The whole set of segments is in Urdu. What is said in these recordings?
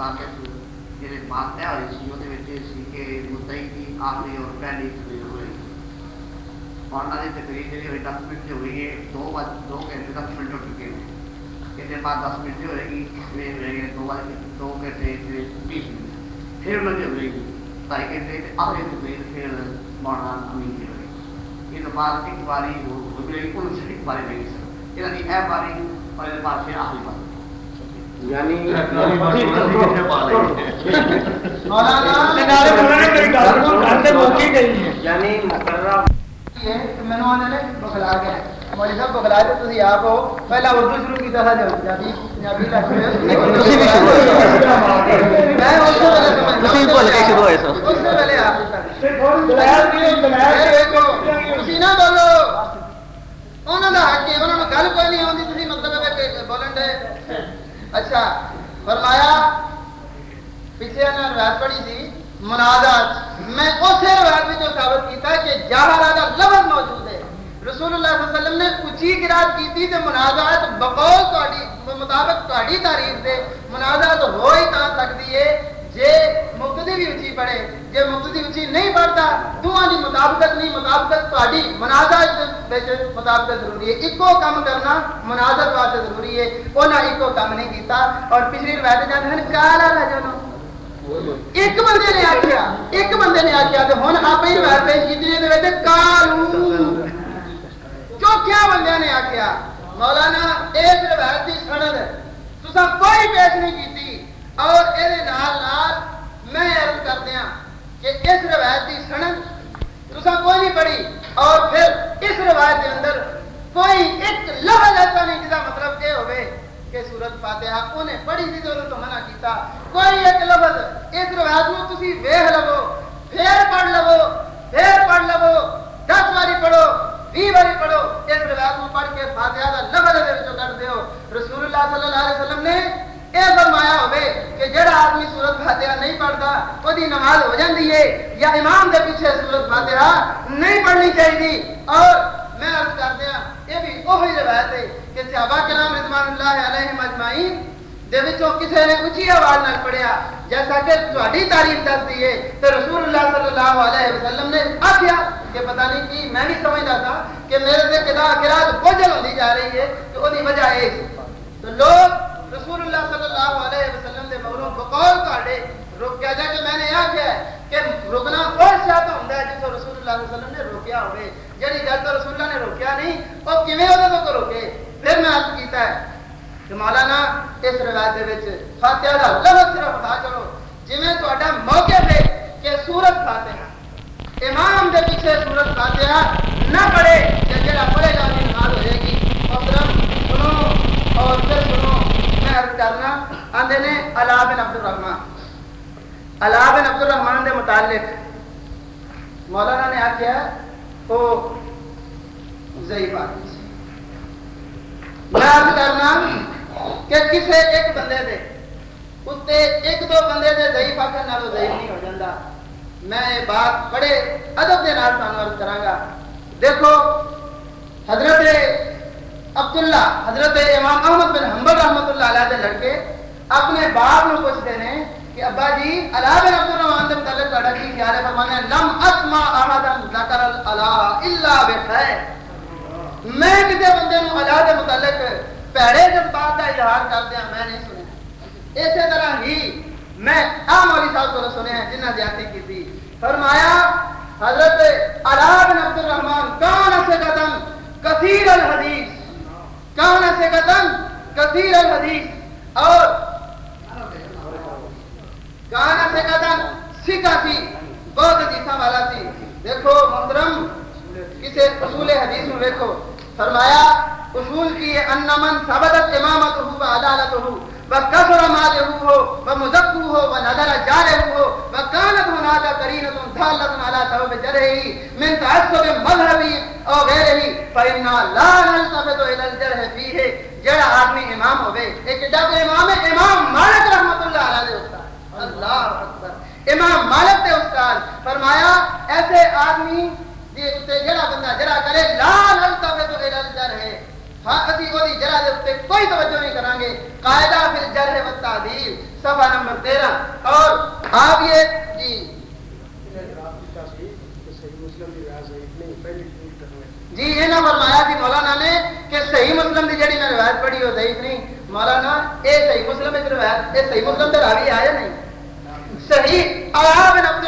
مطابق جی بات طے ہوئی سی وہ کہ مدعی کی آخری اور پہلی تقریر ہوئی اور انہوں نے تقریر جی ہوئی دس منٹ سے ہوئی ہے۔ دو بج، دو گھنٹے دس منٹ ہو چکے ہیں۔ اس بعد دس منٹ سے ہوئے گی دو بج، دو گھنٹے بیس منٹ۔ پھر انہوں نے ہوئے گی۔ ڈھائی گھنٹے آخری تقریر پھر مولانا امین کی ہوئی یہ بعد ایک باری ہو ہوگی ان سے ایک باری نہیں سر۔ یہ اے باری اور یہ بعد پھر آخری باری یعنی پہلا اردو شروع کیا گل کوئی نہیں آتی مطلب بولن ڈے اچھا فرمایا، پچھلے پیچھے روایت پڑھی تھی منازات میں اسے روایت میں جو ثابت کیتا کہ جہاں لفظ موجود ہے۔ رسول اللہ صلی اللہ علیہ وسلم نے اچھی گراج کی تھی کہ منازعات بقول تہاڈی مطابق تہاڈی تعریف دے۔ منازعات ہو ہی تا سکتی ہے۔ جے مقتدی بھی اچھی پڑھے، جے مقتدی اچھی نہیں پڑھتا دوہاں دی مطابقت نہیں، مطابقت تہاڈی منازعات وچ مطابقت ضروری ہے۔ اکو کام کرنا منازعت واسطے ضروری ہے۔ انہاں اکو کام نہیں کیتا۔ اور پچھلی روایت جاندے ہیں کالا رجل۔ ایک بندے نے آخیا ایک بندے نے آخیا تو ہوں آپ ہی روایت پیش کی کالو۔ چوکھیا بندے نے آخیا مولانا، اس روایت کی سند تصا کوئی پیش نہیں کی اور یہ میں عرض کر دیا کہ اس روایت کی سند تصا کوئی نہیں پڑھی اور پھر اس روایت کے اندر کوئی ایک لفظ ایسا نہیں جس مطلب یہ ہوئے کہ سورت فاتحہ انہیں پڑھی تھی تو انہوں تو منع کیتا۔ کوئی ایک لفظ اس روایت میں تسی ویکھ لو، پھر پڑھ لو، پھر پڑھ لو، دس باری پڑھو، بھی باری پڑھو، اس روایت میں پڑھ کے فاتحہ کا لفظ دے وچوں کر دیو۔ رسول اللہ صلی اللہ علیہ وسلم نے اے فرمایا ہوئے کہ جڑا آدمی سورت فاتحہ نہیں پڑھتا، وہ دی نماز ہو جاندی ہے، یا امام دے پیچھے سورت فاتحہ نہیں پڑھنی چاہیے اور میں عرض کر دیا یہ بھی وہی روایت ہے کہ صحابہ کرام رضوان اللہ علیہ مجمعین دے وچوں کسے نے اونچی آواز نال پڑھیا، جیسا کہ تہاڈی تعریف دستی ہے۔ تو رسول اللہ صلی اللہ علیہ وسلم نے آکھیا کہ پتہ نہیں کی، میں نہیں سمجھدا تھا کہ میرے سے کدا قرات بوجھل ہوندی جا رہی ہے، تو اودی وجہ ہے۔ تو لوگ رسول اللہ صلی اللہ علیہ وسلم دے مولوں بقول کاڈے روکیا جا کہ میں نے آکھیا کہ رکنا اس شاہ ہوندا ہے جس رسول اللہ صلی اللہ علیہ وسلم نے روکیا ہوئے۔ یعنی جڑی گل تو رسول اللہ نے روکیا نہیں او کیویں اودوں کو روکے؟ پھر میں عرض کیتا ہے کہ مولانا، اس روایت دے وچ فاتحہ دا لفظ صرف ادا کرو جویں تہاڈا موقع ہے کہ سورت فاتحہ، امام دے پیچھے سورت فاتحہ نہ پڑھے کہ جڑا پڑھے گا نماز ہو جائے گی۔ محترم سنو، اور پھر سنو۔ میں عرض کرنا آندے نے علا بن عبد الرحمن علا بن عبد الرحمن دے متعلق مولانا نے آکھیا او ضعیف آدمی میں عرض کرنا کہ کسے ایک بندے دے اتنے ایک دو بندے دے ضعیف آخر نالو ضعیف نہیں ہو جاتا میں یہ بات بڑے ادب کے نال سانو عرض کراں گا دیکھو حضرت عبداللہ، حضرت امام احمد بن حنبل رحمت اللہ علیہ دے لڑکے، اپنے باپ نو پوچھتے ہیں کہ ابا جی علا بن عبد الرحمن دے متعلق تہاڈا کی خیال ہے؟ فرمانے لم اسمع احدا ذکر الا الا بخیر۔ میں کسی بندے نو علا دے متعلق پیڑے جذبات کا اظہار کر دیا میں نہیں سنیا۔ اسی طرح ہی میں آ مولی صاحب کو سنیا ہے جنہ زیادتی کی تھی۔ فرمایا، حضرت علا بن عبد الرحمن کان سے قدم کثیر الحدیث۔ کان سے قدم کثیر الحدیث۔ اور کان سے قدم سکھا تھی بہت حدیثہ والا تھی۔ دیکھو محترم کسی اصول حدیث میں دیکھو۔ فرمایا، اصول کی ان من ثبتت امامته وعدالته وكثر ماله ومزكه ونظر جاره وكانت هناك قرينه داله على ثواب جره من تعصب مذهبي او غيره فإن لا نلتفت الى الجرح فيه۔ جڑا آدمی امام ہوئے، ایک جب امام امام مالک رحمت اللہ علیہ استاد۔ اللہ اکبر۔ امام مالک دے استاد فرمایا، ایسے آدمی جی تے جڑا بندہ جڑا کرے، لا نلتفت الى الجرح۔ ہاں اسی وہ جرا دے اتنے کوئی توجہ نہیں کریں گے قاعدہ پھر جرح و تعدیل صفحہ نمبر تیرہ۔ اور آپ یہ جی جی یہ نہ فرمایا تھی مولانا نے کہ صحیح مسلم کی جڑی میں روایت پڑھی وہ ضعیف نہیں۔ مولانا اے صحیح مسلم کی روایت اے صحیح مسلم کا راوی آیا نہیں؟ صحیح بن عبد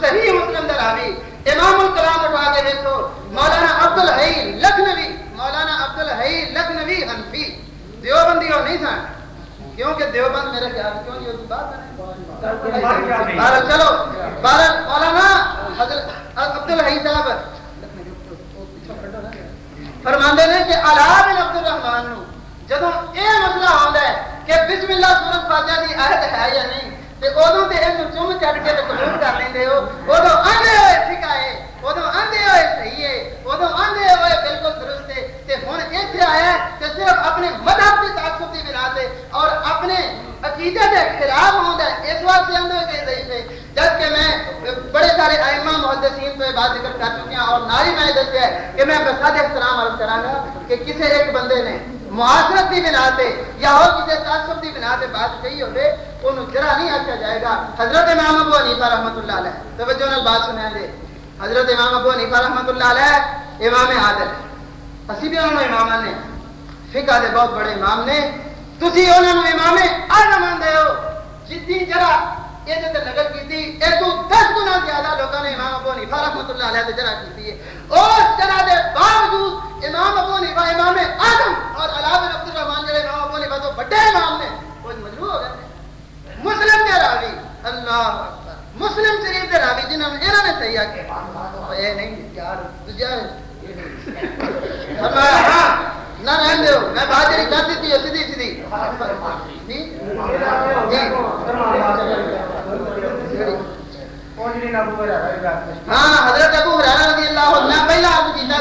صحیح مسلم کا راوی۔ امام الکلام اٹھا کے دیکھو مولانا عبد الحی لکھنوی مولانا عبد الحی لکھنوی حنفی۔ دیوبندی ہو نہیں تھا کیونکہ دیوبند میرے خیال کیوں نہیں ہوتی؟ بات بارہ چلو۔ بارہ مولانا حضرت عبد الحی صاحب فرماندے نے کہ علا بن عبد الرحمن نو، جدوں اے مسئلہ ہوندا ہے کہ بسم اللہ سورۃ فاتحہ دی آیت ہے یا نہیں، تے اودوں تے اینو چم چڑ کے تے قبول کر لیندے ہو، اودوں اندے ہوئے ٹھیک ہے۔ اودوں آندے ہوئے صحیح ہے اودوں آندے ہوئے بالکل درست ہے تے ہن ایتھے آیا تے صرف اپنے مذہب دی تعصب دی بنا تے اور اپنے عقیدے دے خلاف ہوندا ہے اس واسطے اندر کہ ضعیف ہے جبکہ میں بڑے سارے ائمہ محدثین پہ بات ذکر کر چکے ہیں اور ناری میں دسیا ہے کہ میں بساد احترام عرض کراں گا کہ کسی ایک بندے نے معاشرت کی بنا سے یا اور کسی تعصب کی بنا سے بات کہی ہوے انہوں جرا نہیں آخیا جائے گا حضرت امام ابو حنیفہ رحمۃ اللہ علیہ توجہ نال بات سنیں گے حضرت امام ابو حنیفہ رحمۃ اللہ علیہ امام عادل اسی بھی انہوں امام نے۔ فقہ دے بہت بڑے امام نے۔ تسی انہوں نے امام اعظم آندے ہو۔ جتنی جرا یہ نظر کی ایک تو دس گنا زیادہ لوگوں نے امام ابو نیفا رحمۃ اللہ علیہ جرا کی ہے اس جرا دے باوجود امام ابو نیفا امام آدم اور علاوہ عبد الرحمان جڑے امام ابو نیفا تو بڑے امام نے، وہ مجبور ہو گئے۔ مسلم کے راوی۔ اللہ مسلم شریف کے راوی جنہوں نے انہوں نے صحیح آ یہ نہیں، یار تجھے ہاں نہ رہن میں سیدھی سیدھی جی؟ جی۔ ہاں حضرت ابو ہرارا رضی اللہ عنہ پہلا آپ کیتا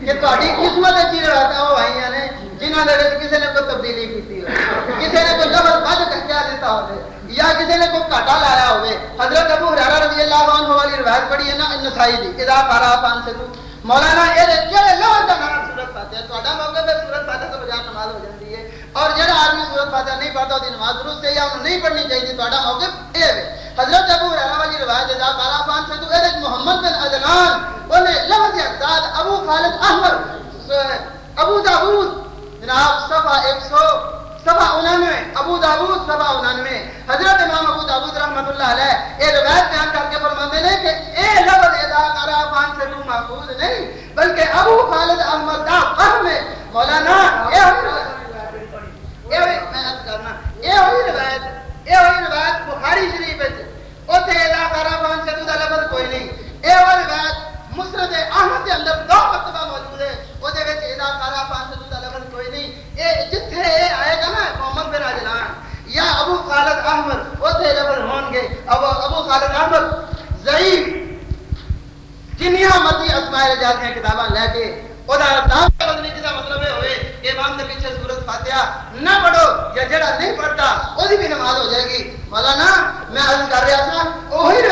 کہ تہاڈی قسمت اچھی آئیاں نے، جنہاں دے وچ کسی نے کوئی تبدیلی کیتی ہو کسی نے کوئی لفظ بد کہہ دیتا ہو یا کسی نے کوئی گھاٹا لایا ہوئے، حضرت ابو ہرارا رضی اللہ عنہ والی روایت پڑھی ہے نا نسائی دی، اذا قرا پان سے مولانا، یہ کہڑے لفظ کا نام سورت فاتحہ تہاڈا موقع پہ سورت فاتحہ تو بجائے نماز ہو جاتی ہے۔ اور جہاں آدمی سورت فاتحہ نہیں پڑھتا وہ نماز درست ہے یا انہوں نہیں پڑھنی چاہیے تہاڈا موقع یہ ہے۔ حضرت ابو ہریرہ والی روایت ہے بالا پان سے تو اے محمد بن عدنان انہیں لفظ احتاد ابو خالد احمد ابو داؤد، جناب صفحہ 100 سبا انانوے ابو داود سبا انانوے حضرت امام ابو داود رحمت اللہ علیہ یہ روایت بیان کر کے فرماتے ہیں کہ اے لفظ ادا کرا فان سے تو محفوظ نہیں، بلکہ ابو خالد احمد دا فہم مولانا اے اے میں عرض کرنا اے ہوئی روایت اے ہوئی روایت بخاری شریف وچ اوتھے ادا کرا فان سے تو دا لفظ کوئی نہیں۔ اے ہوئی روایت مسند احمد کے اندر دو مرتبہ موجود ہے وہ دے وچ ادا کرا فان تو کوئی نہیں اے جتھے اے آئے گا نا محمد بن عجلان یا ابو خالد احمد اوتھے لفظ ہون گے ابو ابو خالد احمد ضعیف جنیا مرضی اسماء رجال دی کتاباں لے کے او دا نام بدلنے جدا مطلب ہے ہوئے کہ امام دے پیچھے سورۃ فاتحہ نہ پڑھو یا جڑا نہیں پڑھتا او دی بھی نماز ہو جائے گی مولانا میں عرض کر رہا تھا وہی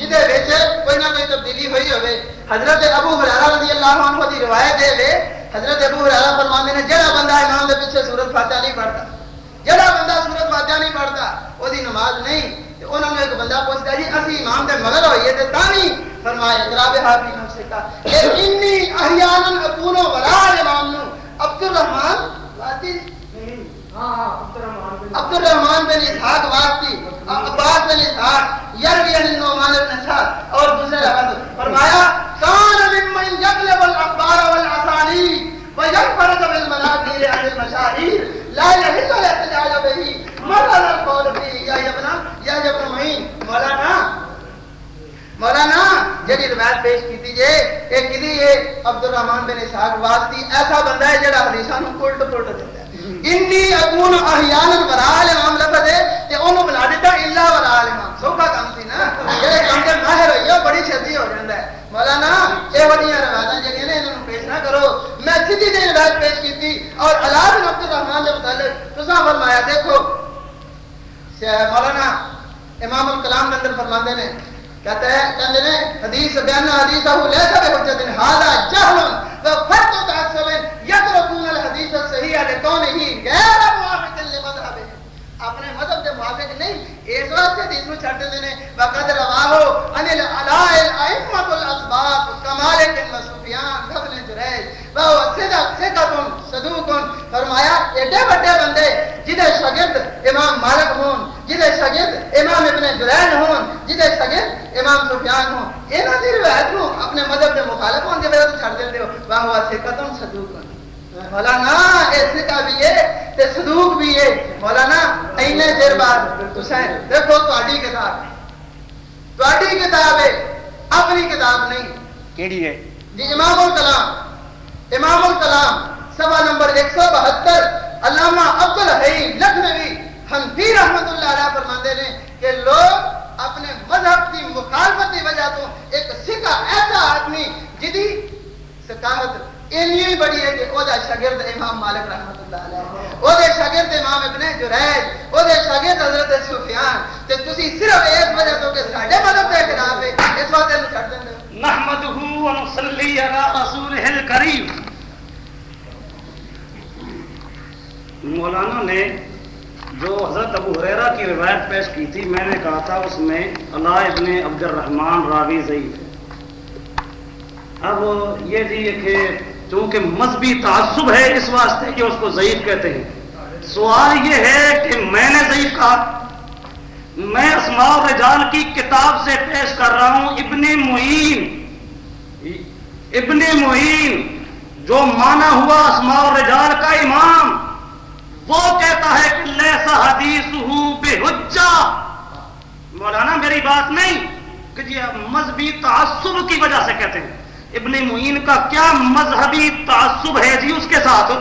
نے وچ کوئی نہ کوئی تبدیلی ہوئی ہوئے حضرت ابو ہریرہ رضی اللہ عنہ دی روایت ہے حضرت ابو ہریرہ فرماتے ہیں جڑا بندہ امام دے پیچھے سورۃ فاتحہ نہیں پڑھتا جڑا بندہ سورۃ فاتحہ نہیں پڑھتا او دی نماز نہیں تے انہوں نے ایک بندہ پوچھتا جی اسی امام دے مگر ہوئیے تے تانی فرمایا جناب حافظ نفس کا کہ انی احیانا اکون ولا امام نو عبد الرحمن واتی عبد الرحمن بن اسحاق واتی عباس بن اسحاق یروی عن النعمان بن سعد اور دوسرے لفظ فرمایا کان ممن یغلب الاخبار والاسانید وينفرد بالمناكير عن المشاهير لا يحل الاحتجاج به مرض القول فيه يا ابن يا ابن معين مولانا مولانا جڑی روایت پیش کیتی جے اے کدی ہے عبد الرحمن بن اسحاق واسطی ایسا بندہ ہے جڑا حدیثاں نو الٹ پلٹ دیتا ہے۔ انی اکون احیانا ورال امام لفظ ہے تے اونوں بنا دیتا الا ورال امام سوکھا کام سی نا۔ جڑے کام دے ماہر ہوئی بڑی چھتی ہو جاندا ہے۔ مولانا، اے بڑیاں روایتاں جڑیاں نے انہاں پیش نہ کرو۔ میں سیدھی جی روایت پیش کیتی اور علا بن عبد الرحمن دے متعلق تساں فرمایا، دیکھو۔ مولانا امام الکلام کے اندر فرماندے نے کہتے ہیں کہتے ہیں حدیث، بیان حدیث ہو لے سب حجت ہذا جہل و فرق تعصب یترکون الحدیث الصحیح لکون ہی غیر موافق لمذہب اپنے مذہب کے موافق نہیں اس واسطے حدیث کو چھڑ دیتے ہیں وقد رواہو ان العلائل ائمۃ الاسباط کمال بن سفیان ابن جریج وہ صدق صدق صدوق فرمایا، ایڈے بڑے بندے جدے شاگرد امام مالک ہون جدے شاگرد امام ابن جرین ہون جدے شاگرد امام سفیان ہون، انہاں دی روایت نو اپنے مذہب دے مخالف ہون دی وجہ تو چھڑ دیندے ہو واہ واہ صدق صدوق مولانا ایسے کا بھی ہے تے صدوق بھی ہے۔ مولانا اینے دیر بعد تسیں دیکھو تہاڈی کتاب۔ تہاڈی کتاب ہے اپنی کتاب نہیں۔ کیڑی ہے؟ جی امام الکلام۔ امام الکلام سوا نمبر ایک سو بہتر علامہ عبد الحیم لکھنوی حنفی رحمت اللہ علیہ فرماتے ہیں کہ لوگ اپنے مذہب کی مخالفت کی وجہ تو ایک سکھا ایسا آدمی جدی سکاوت اینی بڑی ہے کہ او دا شاگرد امام مالک رحمت اللہ علیہ۔ او دے شاگرد امام ابن جریج۔ او دے شاگرد حضرت سفیان۔ تے تسی صرف اس وجہ تو کہ ساڈے مذہب دے خلاف ہے، اس واسطے نو چھڈ دیندے ہو نحمده ونصلي على رسوله الكريم مولانا نے جو حضرت ابو حریرہ کی روایت پیش کی تھی، میں نے کہا تھا، اس میں اللہ ابن عبد الرحمن راوی ضعیف ہے۔ اب یہ جی کہ چونکہ مذہبی تعصب ہے اس واسطے کہ اس کو ضعیف کہتے ہیں۔ سوال یہ ہے کہ میں نے ضعیف کہا۔ میں اسماء الرجال کی کتاب سے پیش کر رہا ہوں ابن معین۔ ابن معین جو مانا ہوا اسماء الرجال کا امام، وہ کہتا ہے کہ لیسا حدیث بے مولانا میری بات نہیں، کہ جی مذہبی تعصب کی وجہ سے کہتے ہیں۔ ابن معین کا کیا مذہبی تعصب ہے جی اس کے ساتھ؟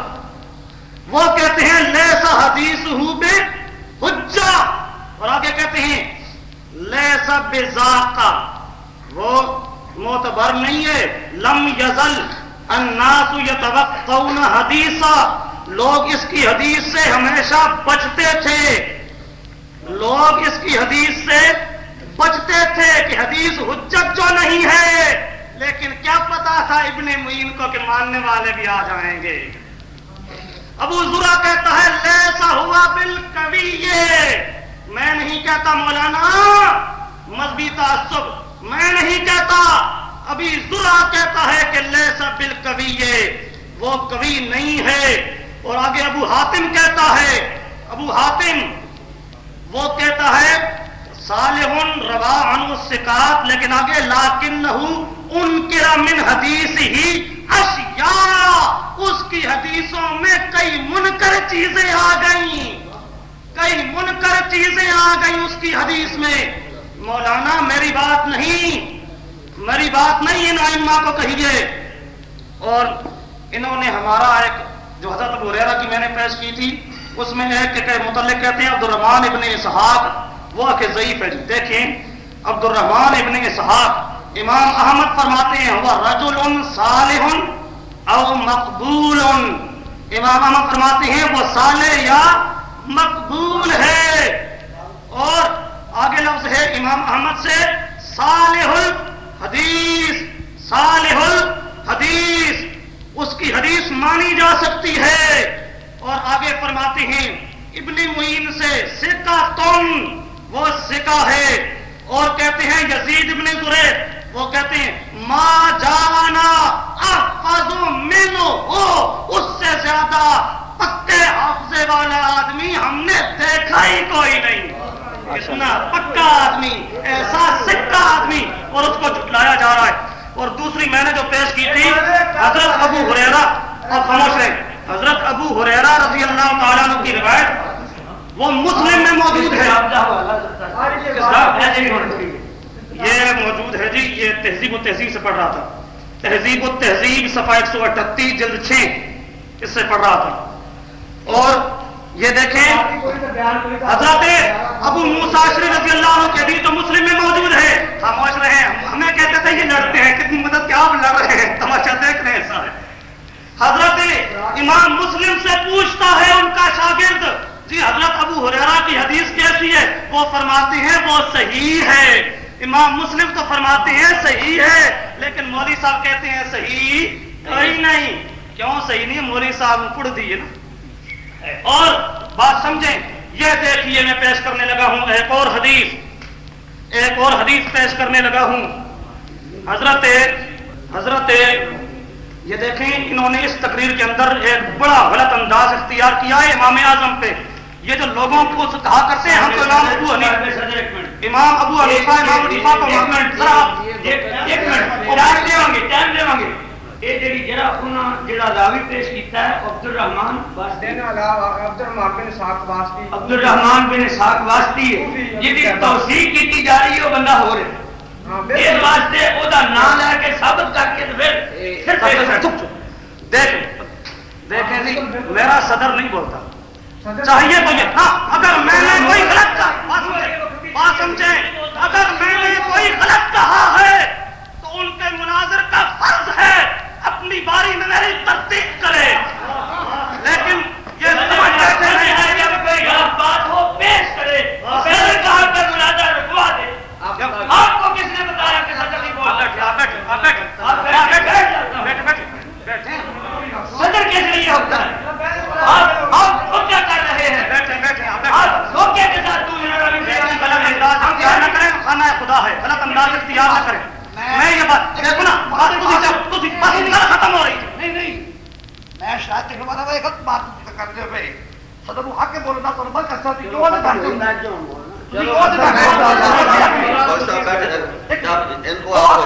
وہ کہتے ہیں، لیسا حدیث بے حجا اور آگے کہتے ہیں، لیسا بے وہ معتبر نہیں ہے۔ لم یزل الناس یتوقعون حدیثا۔ لوگ اس کی حدیث سے ہمیشہ بچتے تھے۔ لوگ اس کی حدیث سے بچتے تھے کہ حدیث حجت جو نہیں ہے۔ لیکن کیا پتا تھا ابن معین کو کہ ماننے والے بھی آ جائیں گے۔ ابو ذرا کہتا ہے، لیسا ہوا بالکوی میں نہیں کہتا مولانا، مذہبی تعصب۔ میں نہیں کہتا۔ ابھی ذرا کہتا ہے کہ لیسا بالکوی وہ کبھی نہیں ہے۔ اور آگے ابو حاتم کہتا ہے، ابو حاتم، وہ کہتا ہے، صالح روا عنو سکات لیکن آگے لاکن ان من حدیث ہی اشیاء، اس کی حدیثوں میں کئی منکر چیزیں آ گئیں۔ کئی منکر چیزیں آ گئیں اس کی حدیث میں۔ مولانا، میری بات نہیں۔ میری بات نہیں، ان ائمہ کو کہیے۔ اور انہوں نے ہمارا ایک، جو حضرت ابو ریرا کی میں نے پیش کی تھی، اس میں ایک کہ متعلق کہتے ہیں عبد الرحمان ابن اسحاق۔ وہ کہ ضعیف ہے جی، دیکھیں۔ عبد الرحمان ابن اسحاق امام احمد فرماتے ہیں وہ رجل صالح او مقبول. امام احمد فرماتے ہیں، وہ صالح یا مقبول ہے؟ اور آگے لفظ ہے امام احمد سے، صالح الحدیث صالح الحدیث. اس کی حدیث مانی جا سکتی ہے۔ اور آگے فرماتے ہیں، ابن معین سے سکا تم وہ سکا ہے. اور کہتے ہیں، یزید ابن زرید وہ کہتے ہیں ما جانا مینو ہو اس سے زیادہ پکے حافظے والا آدمی ہم نے دیکھا ہی کوئی نہیں۔ اتنا پکا آدمی ایسا سکا آدمی اور اس کو جھٹلایا جا رہا ہے۔ اور دوسری میں نے جو پیش کی تھی حضرت ابو حریرا اور خاموش رہے حضرت ابو حریرا رضی اللہ تعالیٰ عنہ کی روایت وہ مسلم میں موجود ہے۔ یہ موجود ہے جی یہ تہذیب و تہذیب سے پڑھ رہا تھا۔ تہذیب و تہذیب، صفحہ ایک سو اٹھتیس، جلد چھ، اس سے پڑھ رہا تھا۔ اور یہ دیکھیں، حضرت ابو موساشری رضی اللہ عنہ کے بھی تو مسلم میں موجود ہے۔ خاموش رہے ہیں ہمیں کہتے تھے، یہ لڑتے ہیں، کتنی مدد کیا آپ لڑ رہے ہیں؟ تماشا دیکھ رہے ہیں سارے۔ حضرت امام مسلم سے پوچھتا ہے ان کا شاگرد جی حضرت ابو حریرا کی حدیث کیسی ہے؟ وہ فرماتے ہیں، وہ صحیح ہے۔ امام مسلم تو فرماتے ہیں صحیح ہے، لیکن مولوی صاحب کہتے ہیں صحیح کوئی نہیں۔ کیوں صحیح نہیں؟ مولوی صاحب پڑھ دیے نا۔ اور بات سمجھیں، یہ دیکھیے میں پیش کرنے لگا ہوں ایک اور حدیث۔ ایک اور حدیث پیش کرنے لگا ہوں۔ حضرت حضرت، یہ دیکھیں، انہوں نے اس تقریر کے اندر ایک بڑا غلط انداز اختیار کیا ہے امام اعظم پہ۔ یہ جو لوگوں کو کہا کرتے ہیں ہم تو امام ابو علی امام ابو حنیفہ امام حنیفہ کو ایک منٹ ٹائم دے گے جا رہی ہے بندہ ہو رہا ہے۔ میرا صدر نہیں بولتا۔ چاہیے تو یہ ہاں اگر میں نے کوئی غلط کہا، بات اگر میں نے کوئی غلط کہا ہے، تو ان کے مناظر کا فرض ہے، اپنی باری میں میری تصدیق کرے۔ لیکن یہ نہیں ہے کوئی غلط بات ہو، پیش کرے۔ کہا مناظر رکوا دے۔ آپ کو کس نے بتایا کہ صدر نہیں بولتا؟ بیٹھ بیٹھ بیٹھ بیٹھ بیٹھ بیٹھ صدر کیسے نہیں ہوتا ہے آپ آپ خود کیا کر رہے ہیں بیٹھے بیٹھے آپ بیٹھے آپ دھوکے کے ساتھ تو میرا روی پہ لیکن غلط انداز اختیار نہ کریں خانہ خدا ہے۔ غلط انداز اختیار نہ کریں۔ میں یہ بات دیکھو نا بات ختم ہو رہی ہے۔ نہیں نہیں۔ میں شاید بتا رہا غلط بات کرتے ہوئے صدر حق کے بولنا تو بس کر سکتی کیوں نہیں کرتے ان کو آپ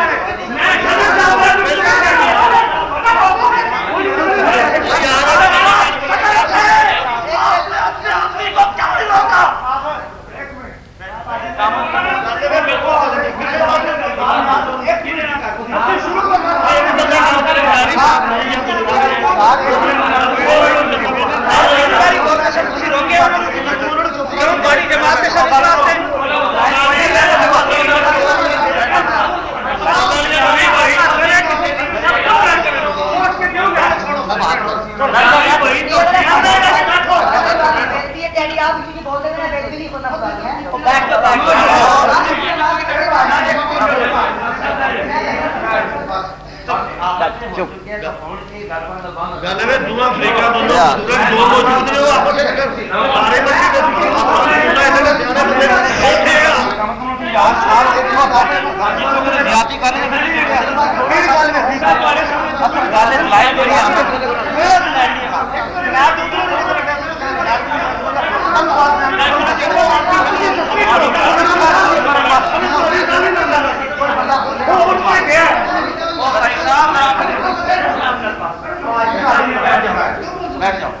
وہ ਗੱਲ موجود نے Thank you. ਸਾਰੇ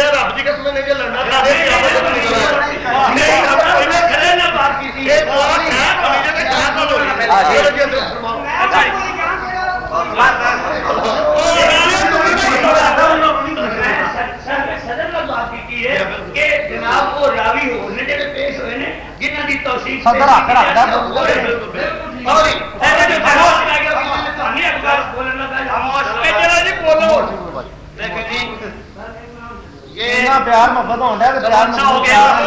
دے رب دی قسم نے لڑنا نہیں رب کوئی نہ کرے نہ بات کی یہ دعا ہے کمینے کے کہاں کو لوگ اجے کے اندر فرماؤ اچھا جناب وہ راوی ہونے جڑے پیش ہوئے ہیں جنہاں دی توثیق صدر آکڑ آکڑ سوری اے جو بہت لگا کہ تھانے اکبر بولنا تھا خاموش اے جڑا جی بولو پیار محبت ہوتا ہے پیار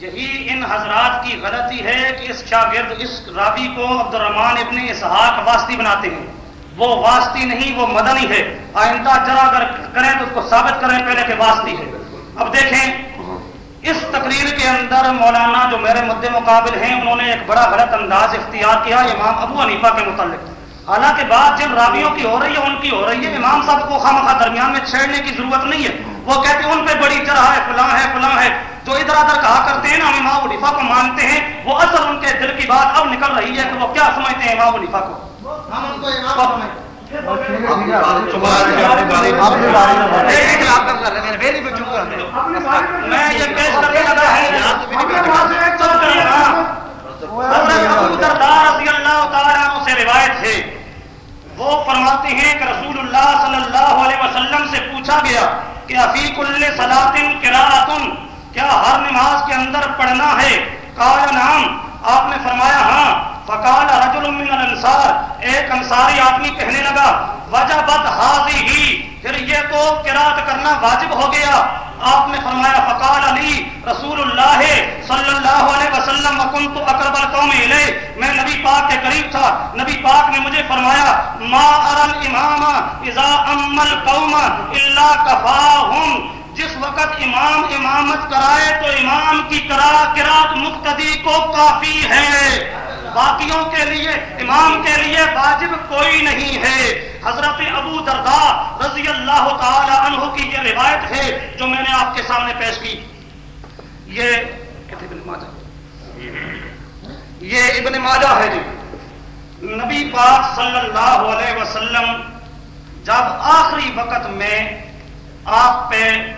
یہی ان حضرات کی غلطی ہے کہ اس شاگرد اس رابی کو عبد الرحمان ابن اسحاق واسطی بناتے ہیں وہ واسطی نہیں وہ مدنی ہے آئندہ جرا اگر کریں تو اس کو ثابت کریں پہلے کہ واسطی ہے۔ اب دیکھیں اس تقریر کے اندر مولانا جو میرے مد مقابل ہیں انہوں نے ایک بڑا غلط انداز اختیار کیا امام ابو انیفا کے متعلق۔ حالانکہ بات جن راویوں کی ہو رہی ہے ان کی ہو رہی ہے امام صاحب کو خام خواہ درمیان میں چھیڑنے کی ضرورت نہیں ہے۔ وہ کہتے ہیں ان پہ بڑی جرح ہے فلاں ہے فلاں ہے۔ جو ادھر ادھر کہا کرتے ہیں نا ہم امام حنیفہ کو مانتے ہیں وہ اصل ان کے دل کی بات اب نکل رہی ہے کہ وہ کیا سمجھتے ہیں امام حنیفہ کو۔ ہم ان کو امام سمجھتے ہیں۔ میں یہ پیش کرنے لگا ہوں سے روایت ہے۔ وہ فرماتے ہیں کہ رسول اللہ صلی اللہ علیہ وسلم سے پوچھا گیا کہ افیق السلاطن کراطن کیا ہر نماز کے اندر پڑھنا ہے؟ کال نام آپ نے فرمایا ہاں۔ فقال، رجل من الانصار۔ ایک انصاری آدمی کہنے لگا، وجبت حاضی ہی۔ پھر یہ تو قرات کرنا واجب ہو گیا۔ آپ نے فرمایا، فقال علی رسول اللہ صلی اللہ علیہ وسلم وکنت اقرب القوم الیہ میں نبی پاک کے قریب تھا۔ نبی پاک نے مجھے فرمایا، ما ارى الامام اذا ام القوم الا كفاهم. جس وقت امام امامت کرائے تو امام کی کرا کرات مقتدی کو کافی ہے۔ باقیوں کے لیے، امام کے لیے واجب کوئی نہیں ہے۔ حضرت ابو دردا رضی اللہ تعالی عنہ کی یہ روایت ہے جو میں نے آپ کے سامنے پیش کی۔ یہ ابن ماجہ۔ یہ ابن ماجہ ہے جی۔ نبی پاک صلی اللہ علیہ وسلم جب آخری وقت میں آپ پہ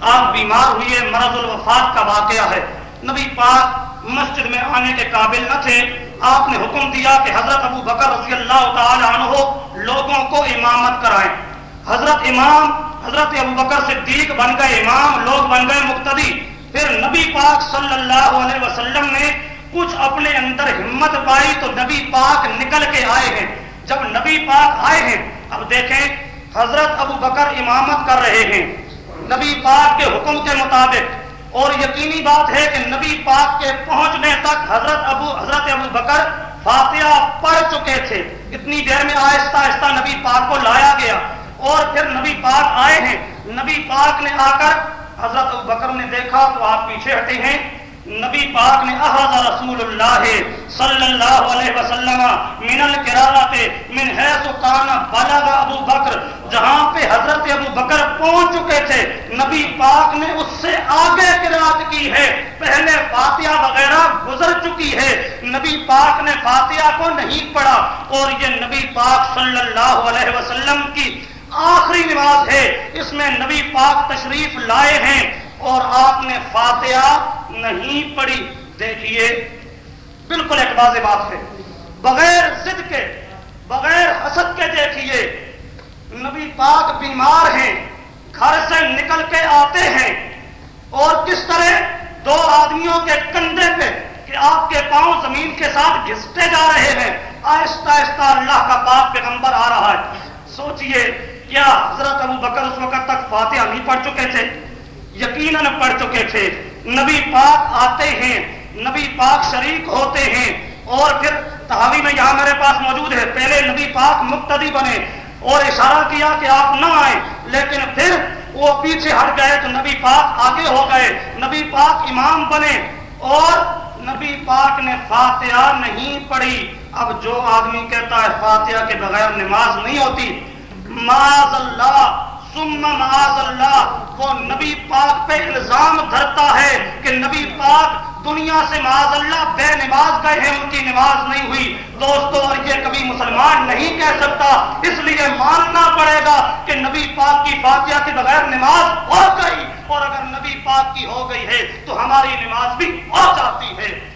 آپ بیمار ہوئے، مرض الوفات کا واقعہ ہے۔ نبی پاک مسجد میں آنے کے قابل نہ تھے۔ آپ نے حکم دیا کہ حضرت ابو بکر رضی اللہ تعالی عنہ لوگوں کو امامت کرائیں۔ حضرت امام، حضرت ابو بکر صدیق بن گئے امام، لوگ بن گئے مقتدی۔ پھر نبی پاک صلی اللہ علیہ وسلم نے کچھ اپنے اندر ہمت پائی تو نبی پاک نکل کے آئے ہیں۔ جب نبی پاک آئے ہیں، اب دیکھیں حضرت ابو بکر امامت کر رہے ہیں۔ نبی پاک کے حکم کے مطابق اور یقینی بات ہے کہ نبی پاک کے پہنچنے تک حضرت ابو حضرت ابو بکر فاتحہ پڑھ چکے تھے۔ اتنی دیر میں آہستہ آہستہ نبی پاک کو لایا گیا اور پھر نبی پاک آئے ہیں۔ نبی پاک نے آ کر حضرت ابو بکر نے دیکھا تو آپ پیچھے ہٹے ہیں۔ نبی پاک نے احاظ رسول اللہ صلی اللہ علیہ وسلم من القرارات من حیث کان بلغ ابو بکر، جہاں پہ حضرت ابو بکر پہنچ چکے تھے، نبی پاک نے اس سے آگے قرات کی ہے، پہلے فاتحہ وغیرہ گزر چکی ہے۔ نبی پاک نے فاتحہ کو نہیں پڑھا اور یہ نبی پاک صلی اللہ علیہ وسلم کی آخری نماز ہے۔ اس میں نبی پاک تشریف لائے ہیں۔ اور آپ نے فاتحہ نہیں پڑھی۔ دیکھیے، بالکل ایک واضح بات ہے۔ بغیر ضد کے، بغیر حسد کے دیکھیے، نبی پاک بیمار ہیں، گھر سے نکل کے آتے ہیں۔ اور کس طرح دو آدمیوں کے کندھے پہ کہ آپ کے پاؤں زمین کے ساتھ گھستے جا رہے ہیں۔ آہستہ آہستہ اللہ کا پاک پیغمبر آ رہا ہے۔ سوچئے، کیا حضرت ابو بکر اس وقت تک فاتحہ نہیں پڑھ چکے تھے؟ یقیناً پڑھ چکے تھے۔ نبی پاک آتے ہیں، نبی پاک شریک ہوتے ہیں۔ اور پھر تحاوی میں یہاں میرے پاس موجود ہے۔ پہلے نبی پاک مقتدی بنے اور اشارہ کیا کہ آپ نہ آئیں، لیکن پھر وہ پیچھے ہٹ گئے تو نبی پاک آگے ہو گئے۔ نبی پاک امام بنے اور نبی پاک نے فاتحہ نہیں پڑھی۔ اب جو آدمی کہتا ہے فاتحہ کے بغیر نماز نہیں ہوتی معاذ اللہ! معاذ اللہ وہ نبی پاک پہ الزام دھرتا ہے کہ نبی پاک دنیا سے معاذ اللہ بے نماز گئے ہیں ان کی نماز نہیں ہوئی۔ دوستوں اور یہ کبھی مسلمان نہیں کہہ سکتا۔ اس لیے ماننا پڑے گا کہ نبی پاک کی فاتحہ کے بغیر نماز ہو گئی۔ اور اگر نبی پاک کی ہو گئی ہے تو ہماری نماز بھی ہو جاتی ہے۔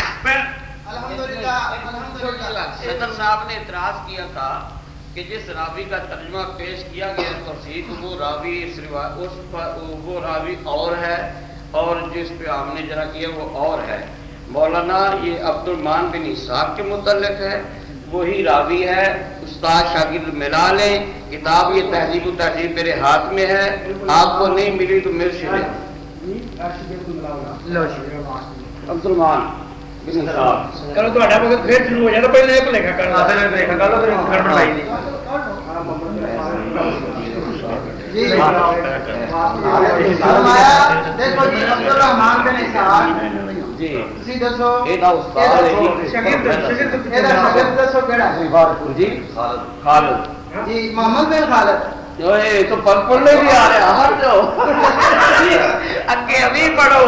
الحمدللہ الحمدللہ۔ صدر صاحب نے اعتراض کیا تھا کہ جس راوی کا ترجمہ پیش کیا گیا توسیق وہ راوی اس اس پر وہ راوی اور ہے اور جس پہ آپ نے جرا کیا وہ اور ہے مولانا یہ عبد الرحمان بن اسحاق کے متعلق ہے وہی راوی ہے استاد شاگرد ملا لیں کتاب یہ تہذیب و تہذیب میرے ہاتھ میں ہے آپ کو نہیں ملی تو میرے سے عبد الرحمان کرو تھوڑا خالد جی محمد بن خالد جو ہے تو بھی آ رہا ابھی پڑھو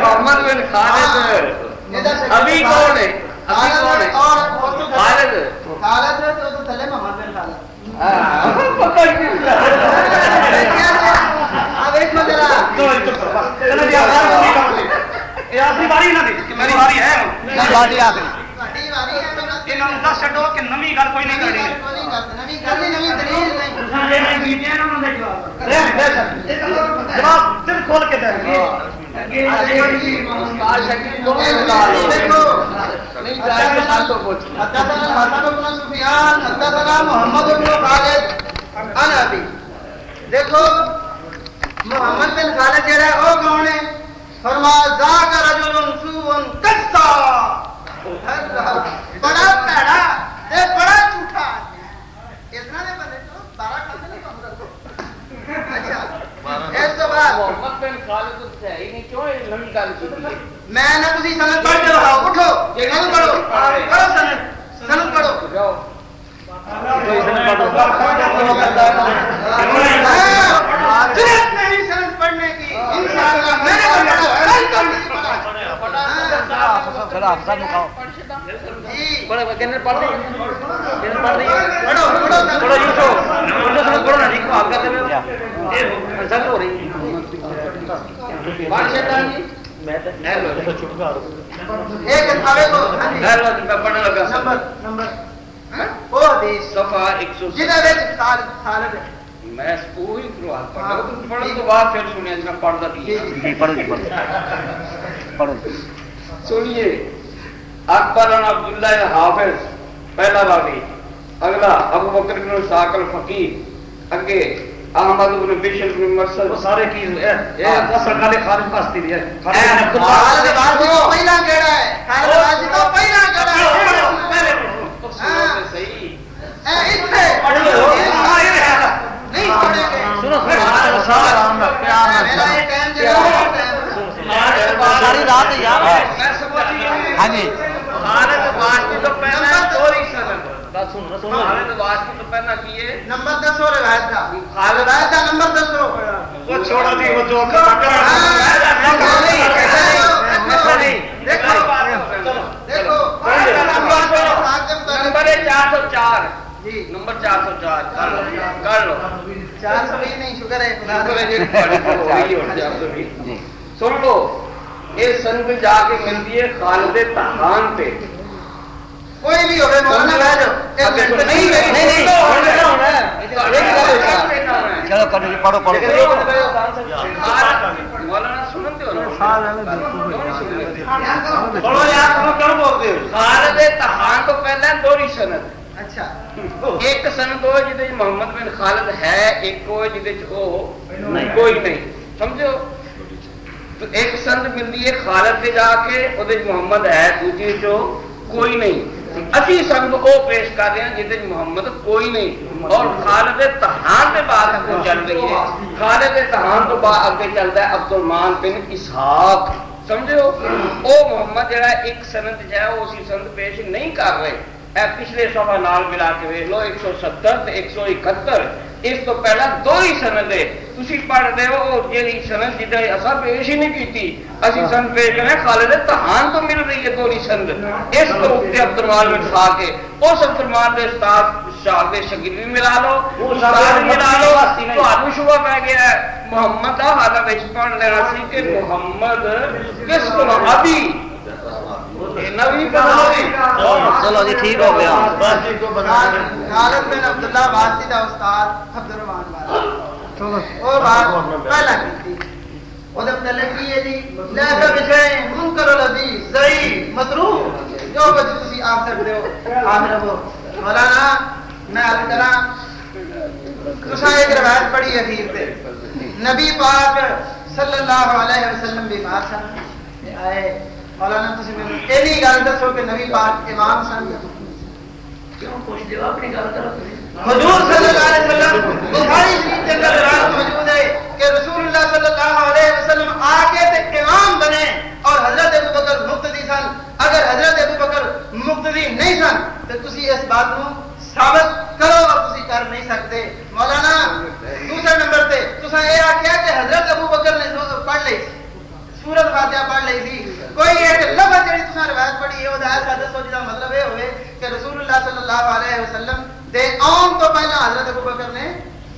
محمد بن خالد ہے محمد بن خالد باری میری باری ہے دس چڈو کہ نمی گل کوئی نہیں کرے۔ محمد دیکھو، محمد بن خالد جہا ہے، وہ کون ہے؟ فرما ذا کا بڑا پیڑا تے بڑا جھوٹا آدمی اتنا دے بندے تو بارہ کھاتے نہیں کم اچھا اس تو بعد محمد بن خالد تو ہے۔ کیوں یہ نمی گل میں نہ تسی سند پڑھ رہا اٹھو سند پڑھو پڑھو سند سند پڑھو جاؤ ضرورت نہیں سند پڑھنے کی انشاءاللہ میں نے پڑھا کل کل نہیں پڑھا جی پڑھو کنے پڑھ رہی کنے پڑھ رہی پڑھو پڑھو سند پڑھو جی پڑھو نا جی آپ کرتے ہوئے سب ہو رہی میں پڑھنے لگا میں پوری پڑھا پڑھنے تو بعد پھر سنیا پڑھتا پڑھو۔ سنیے اکبر عبداللہ حافظ پہلا راوی اگلا ابو بکر بن ساق الفقیر۔ اگے احمد بن بشر بن مرسل۔ سارے کی یہ اصل گل خارج پاستی دی ہے خالد واسی تو پہلا کیڑا ہے۔ خالد واسی تو پہلا کیڑا ہے۔ ہاں۔ صحیح۔ اے اتنے نہیں پڑھے گے۔ سنو میرا یہ ٹائم جو ہے ساری رات یار ہاں جی نمبر دسو روایت کا روایت کا نمبر دسو وہ چھوڑا دی وہ جو کر دیکھو نمبر ہے چار سو چار جی نمبر چار سو چار کر لو چار سو بیس نہیں شکر ہے خدا جی۔ سن لو سنگ جا کے ملتی ہے خالد تہان پہ۔ کوئی بھی ہوگا مولانا بیٹھ جاؤ ایک منٹ نہیں نہیں چلو کرو جی پڑھو پڑھو۔ مولانا سنتے ہو بولو یار تم کیوں بولتے ہو؟ خالد تہان تو پہلا دوری سند۔ اچھا۔ ایک سند جہد محمد بن خالد ہے ایک جہد کوئی نہیں۔ سمجھو تو ایک سند ملتی ہے خالد سے جا کے، وہ محمد ہے، دوسری چو کوئی نہیں۔ اسی سند وہ پیش کر رہے ہیں جہد محمد کوئی نہیں۔ اور خالد تہان کے بعد اگے چل رہی ہے۔ خالد تہان تو بعد اگے چلتا ہے عبد الرحمان بن اسحاق۔ سمجھو او محمد جڑا ایک سند ہے، وہ اسی سند پیش نہیں کر رہے۔ اے پچھلے صفحہ نال ملا کے ویکھ لو 170 تے 171 اس تو پہلا دو ہی سند ہے تسی پڑھ دے ہو جیڑی سند جدے اسا پیش ہی نہیں کیتی اسی سند پیش کرے خالد تہان تو مل رہی ہے دو ہی سند۔ اس تو تے عبد الرحمان بن خاک کے اس عبد الرحمان دے استاد شاہ دے شاگرد بھی ملا لو۔ استاد ملا لو۔ تانوں شبہ پہ گیا ہے۔ محمد دا حالہ وچ پڑھ لینا سی کہ محمد کس کو ابھی کا چلو جی ٹھیک ہو گیا خالد بن عبداللہ واسطی دا استاد عبد الرحمان والا اور بات پہلا کی پہلے کی ہے جی لا کا وشے منکر الحدیث صحیح مطروح جو کچھ تسی آپ سکتے ہو آخر وہ مولانا میں عرض کراں تسا ایک روایت پڑھی اخیر تے نبی پاک صلی اللہ علیہ وسلم بیمار سن آئے مولانا تسی میں اینی گل دسو کہ نبی پاک امام سن کیوں؟ پوچھ دیو اپنی گل کرو حضور صلی اللہ علیہ وسلم بخاری شریف کے اندر روایت موجود ہے کہ رسول اللہ صلی اللہ علیہ فاتحہ پڑھ لی تھی کوئی ایک لفظ جڑی تساں روایت پڑھی ہے او دا ایسا دسو جدا مطلب یہ ہوئے کہ رسول اللہ صلی اللہ علیہ وسلم دے آن تو پہلا حضرت ابو بکر نے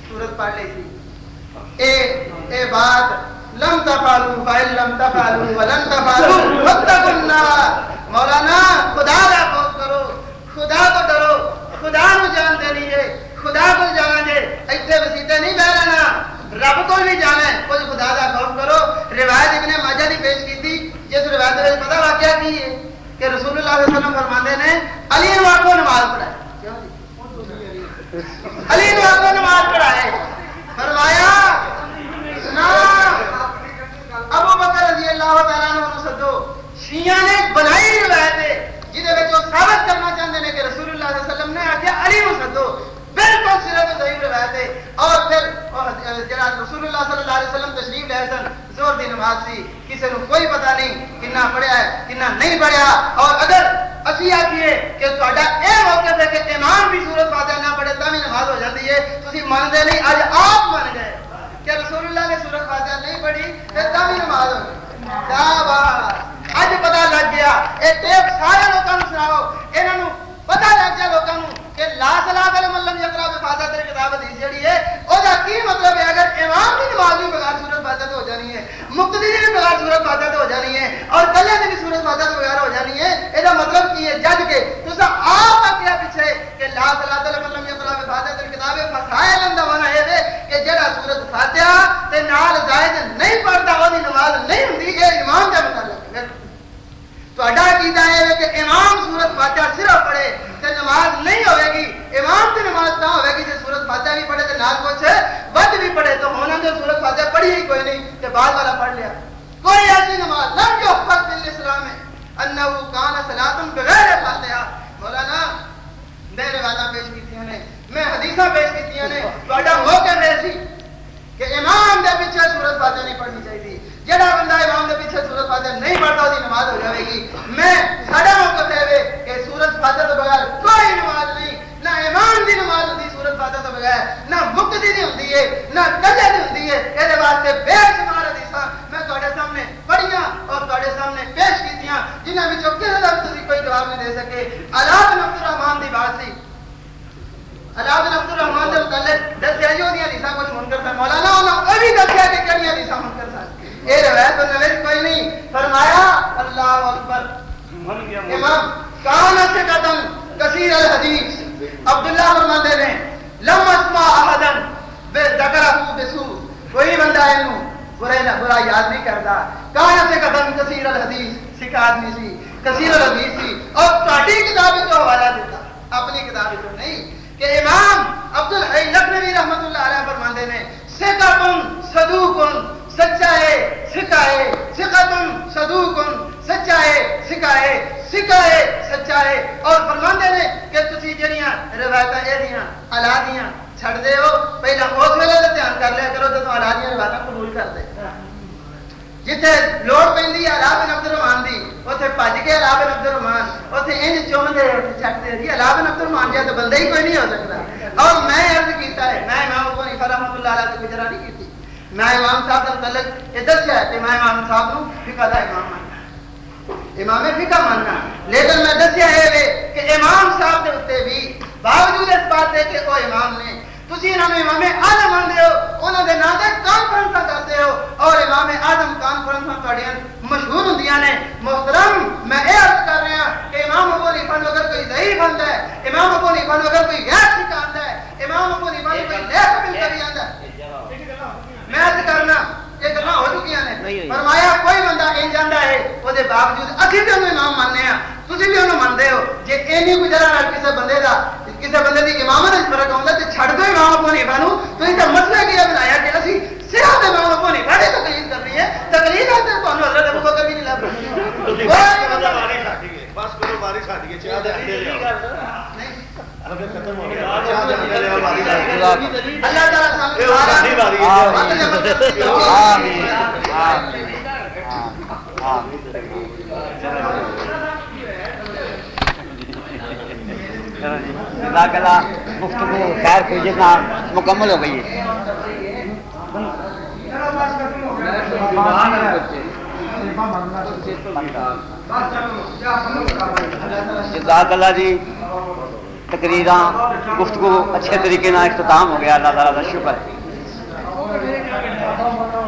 سورت پڑھ لی تھی اے اے بات لم تفعلوا فإن لم تفعلوا ولن تفعلوا فاتقوا النار مولانا خدا کا خوف کرو خدا کو ڈرو خدا نو جان دینی ہے خدا کو جانا جے ایتھے وسیتے نہیں بہ رہنا رب کو بھی جانا ہے کچھ خدا کا خوف کرو روایت ابن ماجہ دی پیش کی تھی جس روایت میں پتہ واقعہ کی ہے کہ رسول اللہ صلی اللہ علیہ وسلم فرماتے ہیں علی نے کو نماز پڑھائے کیوں جی؟ علی نے کو نماز پڑھائے فرمایا سنا ابو بکر رضی اللہ تعالیٰ عنہ سدو شیعہ نے بنائی روایت ہے جہدے وچ وہ ثابت کرنا چاہتے ہیں کہ رسول اللہ صلی اللہ علیہ وسلم نے آخیا علی نو سدو بالکل صرف صحیح روایت ہے اور پھر جڑا رسول اللہ صلی اللہ علیہ وسلم تشریف لے سن زور دی نماز سی کسی نو کوئی پتہ نہیں کنا پڑھیا ہے کنا نہیں پڑھیا اور اگر اسی آخیے کہ تہاڈا اے موقف ہے کہ امام بھی سورت فاتحہ نہ پڑھے تاں بھی نماز ہو جاتی ہے تسی مانتے نہیں اج آپ مان گئے کہ رسول اللہ نے سورت فاتحہ نہیں پڑھی تے تاں بھی نماز ہو گئی کیا بات اج پتہ لگ گیا اے ٹیپ سارے لوکاں نوں سناؤ انہاں نوں پتہ لگ گیا لوکاں نوں کہ لا صلاۃ علی من لم یقرا بفاتحہ تیرے کتاب حدیث جڑی ہے، او دا کی مطلب ہے؟ اگر امام کی نماز بھی بغیر صورت فاتحہ تو ہو جانی ہے مقتدی بھی بغیر صورت فاتحہ تو ہو جانی ہے، اور کلے نے بھی صورت فاتحہ تو بغیر ہو جانی ہے، اے دا مطلب کی ہے؟ جج کے تسا آپ کیا پیچھے کہ لا صلاۃ علی من لم یقرا بفاتحہ تیرے کتاب فسائل دا معنی ہے دے کہ جڑا سورت فاتحہ تے نال زائد نہیں پڑھدا او دی نماز نہیں ہوندی اے امام دے متعلق ہے تہاڈا عقیدہ ہے کہ امام سورت فاتحہ صرف پڑھے تے نماز نہیں ہوے گی امام کی نماز نہ ہوے گی تے سورت فاتحہ بھی پڑھے تے نال کچھ ود بھی پڑھے تو ہونا تے سورت فاتحہ پڑھی ہی کوئی نہیں تے بعد والا پڑھ لیا کوئی ایسی نماز نہ جو فرض بال اسلام ہے انه کان صلاۃ بغیر فاتحہ مولانا میں روایتاں پیش کیتیاں نے میں حدیثاں پیش کیتیاں نے تہاڈا موقع ہے سی کہ امام دے پیچھے سورت فاتحہ نہیں پڑھنی چاہیے جڑا بندہ امام دے پیچھے سورت فاتحہ نہیں پڑھتا اس نماز ہو جائے گی میں ساڈا موقف ہے کہ سورت فاتحہ تو بغیر کوئی نماز نہیں نہ امام دی نماز ہوتی سورت فاتحہ تو بغیر نہ مقتدی دی ہوتی ہے نہ کلے دی ہوتی ہے۔ یہ واسطے بے شمار حدیثاں میں تہاڈے سامنے پڑھیاں اور تہاڈے سامنے پیش کیتیاں جنہاں وچوں کسے دا تسی کوئی جواب نہیں دے سکے۔ علاء بن عبد الرحمن دی بات سی۔ علاء بن عبد الرحمن دے متعلق دسیا جو دی حدیثاں کچھ منکر سن۔ مولانا انہاں او بھی دسیا کہ کہڑی حدیثاں منکر سن۔ اے روایت تو نویز کوئی نہیں۔ فرمایا اللہ اکبر۔ امام کان سے قدم کثیر الحدیث۔ عبداللہ فرماتے ہیں، لم اسمع احدن بے ذکرہ بسو کوئی بندہ اینو برا برا یاد نہیں کرتا۔ کان سے قدم کثیر الحدیث، سکھ آدمی سی، کثیر الحدیث سی، اور تہاڈی کتاب تو حوالہ دیتا۔ اپنی کتاب تو نہیں، کہ امام عبد الحی لکھنوی رحمت اللہ علیہ فرماتے ہیں سکتن صدوقن سچا ہے سکھا ہے سکھتن صدوقن سچا ہے سکھا ہے سکھا ہے سچا ہے اور فرماندے نے کہ تسی جڑیاں روایتاں اے دیاں الا دیاں چھڑ دے ہو، پہلا اس ویلے تے دھیان کر لیا کرو جدوں الا دیاں روایتاں قبول کر دے۔ جتھے لوڑ پیندی ہے علا بن عبد الرحمان دی، اوتھے بھج کے علا بن عبد الرحمان اوتھے انج چومدے چھٹتے جی علا بن عبد الرحمان جا تو بندہ ہی کوئی نہیں ہو سکتا۔ اور میں عرض کیتا ہے، میں امام ابو حنیفہ رحمۃ اللہ علیہ کو گزرا نہیں کیتی۔ میں امام صاحب کے متعلق یہ دسیا ہے کہ میں امام صاحب نو فقہ دا امام ماننا امام فقہ ماننا لیکن میں دسیا ہے کہ امام صاحب کے اتنے بھی باوجود اس بات دے کہ وہ امام نے تسی انہوں نے امام اعظم آندے ہو انہوں دے نام دے کانفرنس کرتے ہو۔ اور امام کانفرنس مشہور نے۔ محترم میں یہ عرض کر رہا کہ امام ابو اگر کوئی ضعیف ہے امام ابو اگر کوئی غیر ٹھیک آندا ہے امام ابو حنیفہ نو کوئی لیس مل کر آندا ہے۔ میں عرض کرنا یہ گلاں ہو چکیاں نے۔ فرمایا کوئی نہیں جانا ہے وہ باوجود ابھی بھی انہوں امام ماننے ہیں تھی بھی انہوں منتے ہو جی یہ نہیں گزارا کسی بندے کا کسی بندے کی امامت فرق آتا تو چھڑ دو امام کو نہیں نو تو ان مسئلہ کیا بنایا کہ اسی صرف امام کو نہیں نے تقلید کرنی ہے تقلید ہے تو حضرت ابو بکر بھی نہیں لب بس کرو بارش آ گئی چاہ اللہ تعالیٰ جزاک اللہ، گفتگو خیر کوئی جتنا مکمل ہو گئی ہے۔ جزاک اللہ جی تقریرا گفتگو اچھے طریقے اختتام ہو گیا، اللہ تعالیٰ کا شکر۔ ہے